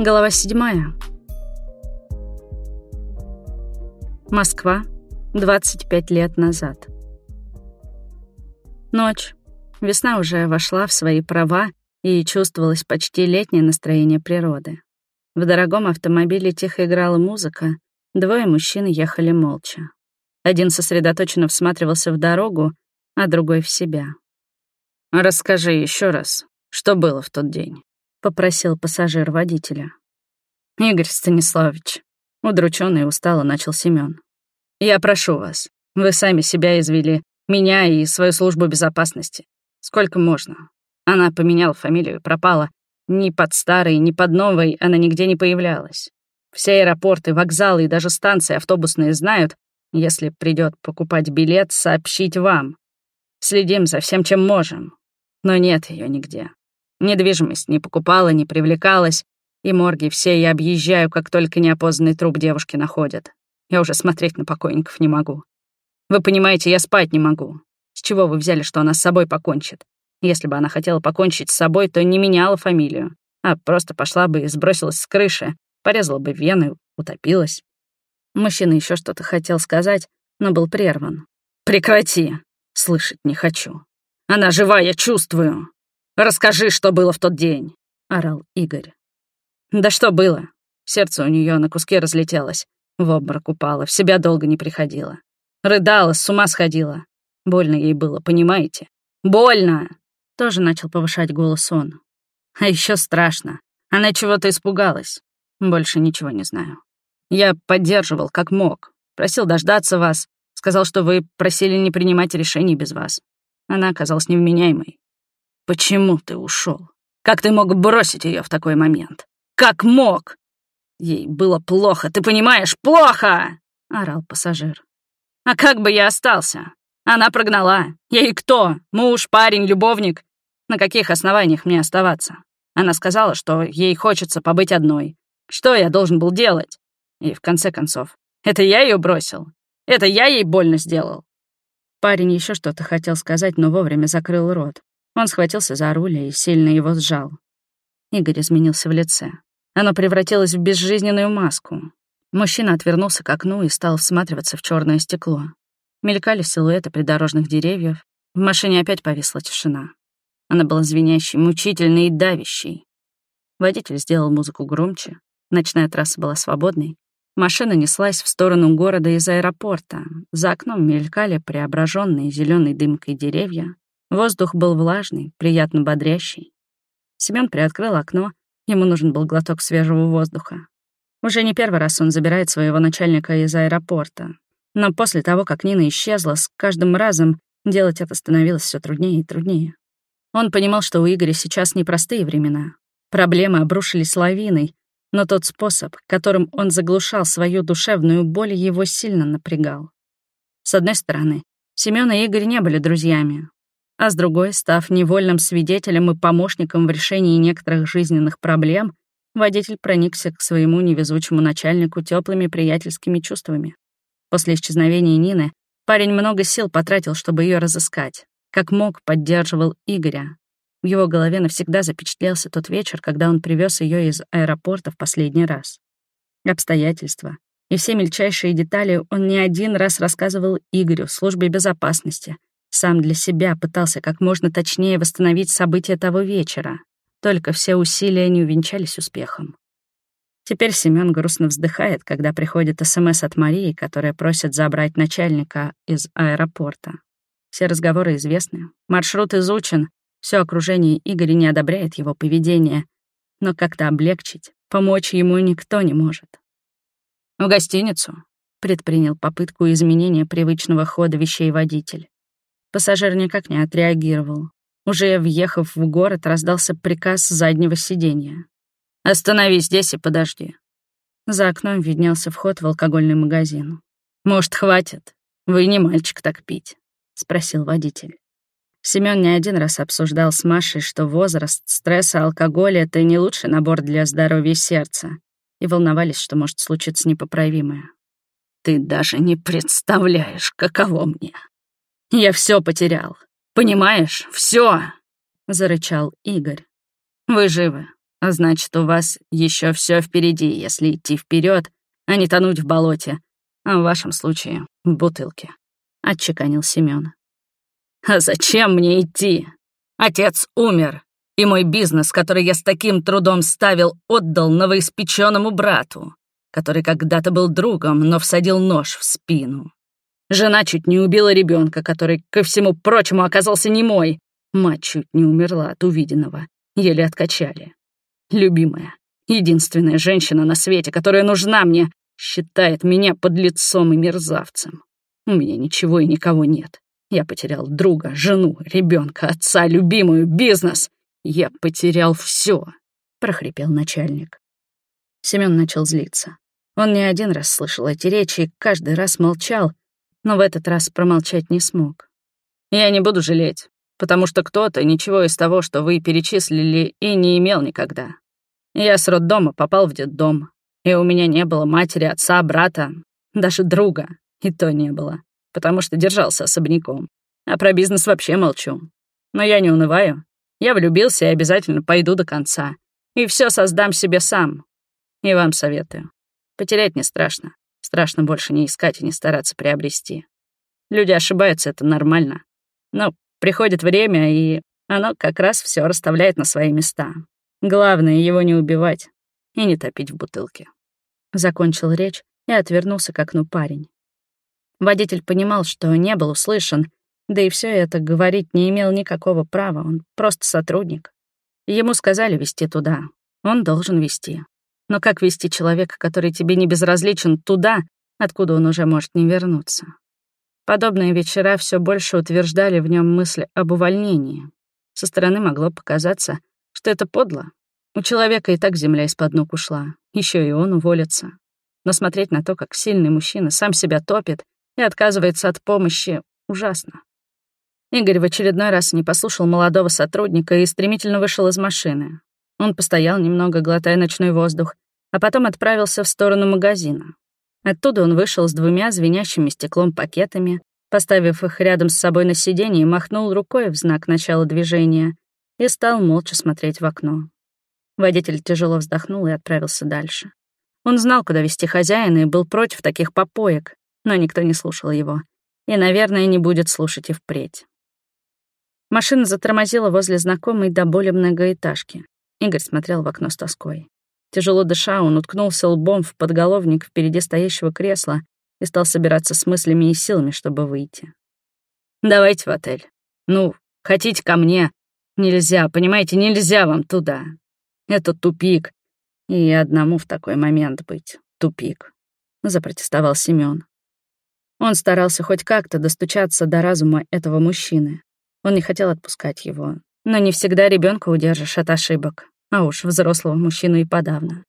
Глава седьмая. Москва, 25 лет назад. Ночь. Весна уже вошла в свои права, и чувствовалось почти летнее настроение природы. В дорогом автомобиле тихо играла музыка, двое мужчин ехали молча. Один сосредоточенно всматривался в дорогу, а другой в себя. «Расскажи еще раз, что было в тот день?» — попросил пассажир водителя. «Игорь Станиславович», — удручённый и устало начал Семён. «Я прошу вас, вы сами себя извели, меня и свою службу безопасности. Сколько можно? Она поменяла фамилию, пропала. Ни под старой, ни под новой она нигде не появлялась. Все аэропорты, вокзалы и даже станции автобусные знают, если придёт покупать билет, сообщить вам. Следим за всем, чем можем. Но нет её нигде. Недвижимость не покупала, не привлекалась, и морги все я объезжаю, как только неопознанный труп девушки находят. Я уже смотреть на покойников не могу. Вы понимаете, я спать не могу. С чего вы взяли, что она с собой покончит? Если бы она хотела покончить с собой, то не меняла фамилию, а просто пошла бы и сбросилась с крыши, порезала бы вены, утопилась. Мужчина еще что-то хотел сказать, но был прерван. «Прекрати! Слышать не хочу. Она жива, я чувствую!» «Расскажи, что было в тот день!» — орал Игорь. «Да что было?» Сердце у нее на куски разлетелось. В обморок упала, в себя долго не приходила. Рыдала, с ума сходила. Больно ей было, понимаете? Больно! Тоже начал повышать голос он. А еще страшно. Она чего-то испугалась. Больше ничего не знаю. Я поддерживал, как мог. Просил дождаться вас. Сказал, что вы просили не принимать решений без вас. Она оказалась невменяемой. Почему ты ушел? Как ты мог бросить ее в такой момент? Как мог? Ей было плохо, ты понимаешь, плохо! орал пассажир. А как бы я остался? Она прогнала. Ей кто? Муж, парень, любовник? На каких основаниях мне оставаться? Она сказала, что ей хочется побыть одной. Что я должен был делать? И в конце концов, это я ее бросил. Это я ей больно сделал. Парень еще что-то хотел сказать, но вовремя закрыл рот. Он схватился за руль и сильно его сжал. Игорь изменился в лице. Оно превратилось в безжизненную маску. Мужчина отвернулся к окну и стал всматриваться в черное стекло. Мелькали силуэты придорожных деревьев. В машине опять повисла тишина. Она была звенящей, мучительной и давящей. Водитель сделал музыку громче. Ночная трасса была свободной. Машина неслась в сторону города из аэропорта. За окном мелькали преображенные зеленой дымкой деревья, Воздух был влажный, приятно бодрящий. Семён приоткрыл окно, ему нужен был глоток свежего воздуха. Уже не первый раз он забирает своего начальника из аэропорта. Но после того, как Нина исчезла, с каждым разом делать это становилось все труднее и труднее. Он понимал, что у Игоря сейчас непростые времена. Проблемы обрушились лавиной, но тот способ, которым он заглушал свою душевную боль, его сильно напрягал. С одной стороны, Семён и Игорь не были друзьями, а с другой, став невольным свидетелем и помощником в решении некоторых жизненных проблем, водитель проникся к своему невезучему начальнику теплыми приятельскими чувствами. После исчезновения Нины парень много сил потратил, чтобы ее разыскать. Как мог, поддерживал Игоря. В его голове навсегда запечатлелся тот вечер, когда он привез ее из аэропорта в последний раз. Обстоятельства и все мельчайшие детали он не один раз рассказывал Игорю в службе безопасности — сам для себя пытался как можно точнее восстановить события того вечера, только все усилия не увенчались успехом. Теперь Семён грустно вздыхает, когда приходит СМС от Марии, которая просит забрать начальника из аэропорта. Все разговоры известны, маршрут изучен, все окружение Игоря не одобряет его поведение, но как-то облегчить, помочь ему никто не может. «В гостиницу», — предпринял попытку изменения привычного хода вещей водитель. Пассажир никак не отреагировал. Уже въехав в город, раздался приказ заднего сиденья. «Остановись здесь и подожди». За окном виднелся вход в алкогольный магазин. «Может, хватит? Вы не мальчик так пить», — спросил водитель. Семён не один раз обсуждал с Машей, что возраст, стресс и алкоголь — это не лучший набор для здоровья сердца, и волновались, что может случиться непоправимое. «Ты даже не представляешь, каково мне», я все потерял. Понимаешь, все, зарычал Игорь. Вы живы. А значит, у вас еще все впереди, если идти вперед, а не тонуть в болоте, а в вашем случае — в бутылке», — отчеканил Семён. «А зачем мне идти? Отец умер, и мой бизнес, который я с таким трудом ставил, отдал новоиспеченному брату, который когда-то был другом, но всадил нож в спину. Жена чуть не убила ребенка, который, ко всему прочему, оказался не мой. Мать чуть не умерла от увиденного, еле откачали. Любимая, единственная женщина на свете, которая нужна мне, считает меня под лицом и мерзавцем. У меня ничего и никого нет. Я потерял друга, жену, ребенка, отца, любимую, бизнес. «Я потерял все, прохрипел начальник. Семён начал злиться. Он не один раз слышал эти речи и каждый раз молчал, но в этот раз промолчать не смог. «Я не буду жалеть, потому что кто-то ничего из того, что вы перечислили, и не имел никогда. Я с роддома попал в детдом, и у меня не было матери, отца, брата, даже друга, и то не было, потому что держался особняком. А про бизнес вообще молчу. Но я не унываю я влюбился и обязательно пойду до конца. И все создам себе сам. И вам советую. Потерять не страшно. Страшно больше не искать и не стараться приобрести. Люди ошибаются, это нормально. Но приходит время, и оно как раз все расставляет на свои места. Главное, его не убивать и не топить в бутылке. Закончил речь и отвернулся к окну парень. Водитель понимал, что не был услышан, да и все это говорить не имел никакого права, он просто сотрудник. Ему сказали вести туда, он должен вести. Но как вести человека, который тебе не безразличен, туда, откуда он уже может не вернуться? Подобные вечера все больше утверждали в нем мысли об увольнении. Со стороны могло показаться, что это подло. У человека и так земля из-под ног ушла, еще и он уволится. Но смотреть на то, как сильный мужчина сам себя топит и отказывается от помощи, ужасно. Игорь в очередной раз не послушал молодого сотрудника и стремительно вышел из машины. Он постоял немного, глотая ночной воздух, а потом отправился в сторону магазина. Оттуда он вышел с двумя звенящими стеклом пакетами, поставив их рядом с собой на сиденье, махнул рукой в знак начала движения и стал молча смотреть в окно. Водитель тяжело вздохнул и отправился дальше. Он знал, куда вести хозяина, и был против таких попоек, но никто не слушал его. И, наверное, не будет слушать и впредь. Машина затормозила возле знакомой до боли многоэтажки. Игорь смотрел в окно с тоской. Тяжело дыша, он уткнулся лбом в подголовник впереди стоящего кресла и стал собираться с мыслями и силами, чтобы выйти. «Давайте в отель. Ну, хотите ко мне? Нельзя, понимаете, нельзя вам туда. Это тупик. И одному в такой момент быть. Тупик», — запротестовал Семён. Он старался хоть как-то достучаться до разума этого мужчины, он не хотел отпускать его. Но не всегда ребенка удержишь от ошибок, а уж взрослого мужчину и подавно.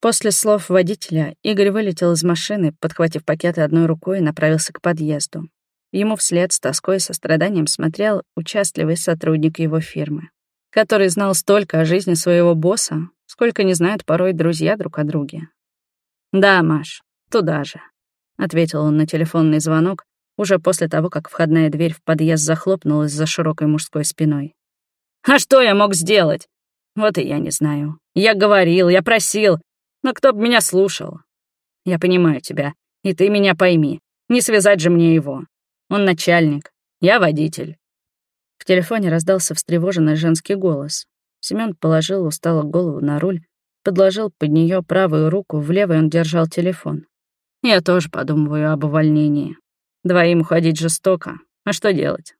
После слов водителя Игорь вылетел из машины, подхватив пакеты одной рукой и направился к подъезду. Ему вслед с тоской и состраданием смотрел участливый сотрудник его фирмы, который знал столько о жизни своего босса, сколько не знают порой друзья друг о друге. «Да, Маш, туда же», — ответил он на телефонный звонок, уже после того, как входная дверь в подъезд захлопнулась за широкой мужской спиной. «А что я мог сделать? Вот и я не знаю. Я говорил, я просил, но кто бы меня слушал? Я понимаю тебя, и ты меня пойми. Не связать же мне его. Он начальник, я водитель». В телефоне раздался встревоженный женский голос. Семён положил устало голову на руль, подложил под нее правую руку, в левой он держал телефон. «Я тоже подумываю об увольнении. Двоим уходить жестоко. А что делать?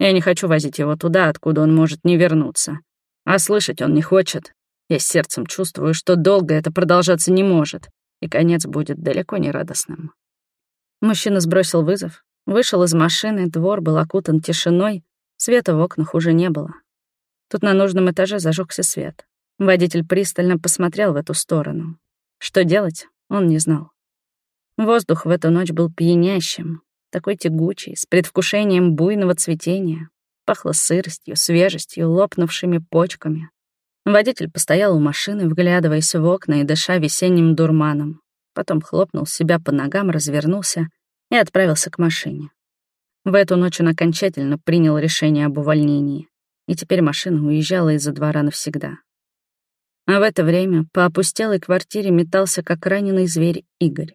Я не хочу возить его туда, откуда он может не вернуться. А слышать он не хочет. Я сердцем чувствую, что долго это продолжаться не может, и конец будет далеко не радостным. Мужчина сбросил вызов, вышел из машины, двор был окутан тишиной, света в окнах уже не было. Тут на нужном этаже зажегся свет. Водитель пристально посмотрел в эту сторону. Что делать, он не знал. Воздух в эту ночь был пьянящим, такой тягучий, с предвкушением буйного цветения. Пахло сыростью, свежестью, лопнувшими почками. Водитель постоял у машины, вглядываясь в окна и дыша весенним дурманом. Потом хлопнул себя по ногам, развернулся и отправился к машине. В эту ночь он окончательно принял решение об увольнении, и теперь машина уезжала из-за двора навсегда. А в это время по опустелой квартире метался, как раненый зверь, Игорь.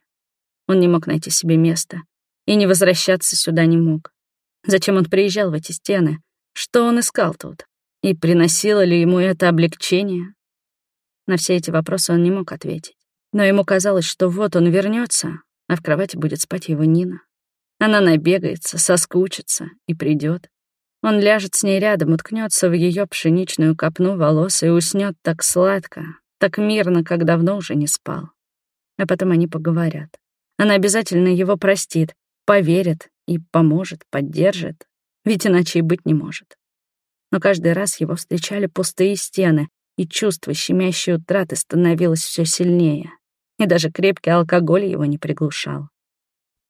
Он не мог найти себе места и не возвращаться сюда не мог. Зачем он приезжал в эти стены? Что он искал тут? И приносило ли ему это облегчение? На все эти вопросы он не мог ответить. Но ему казалось, что вот он вернется, а в кровати будет спать его Нина. Она набегается, соскучится и придет. Он ляжет с ней рядом, уткнется в ее пшеничную копну волос и уснет так сладко, так мирно, как давно уже не спал. А потом они поговорят. Она обязательно его простит, поверит и поможет, поддержит, ведь иначе и быть не может. Но каждый раз его встречали пустые стены, и чувство щемящей утраты становилось все сильнее, и даже крепкий алкоголь его не приглушал.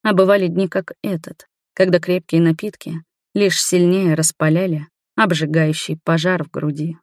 А бывали дни, как этот, когда крепкие напитки лишь сильнее распаляли обжигающий пожар в груди.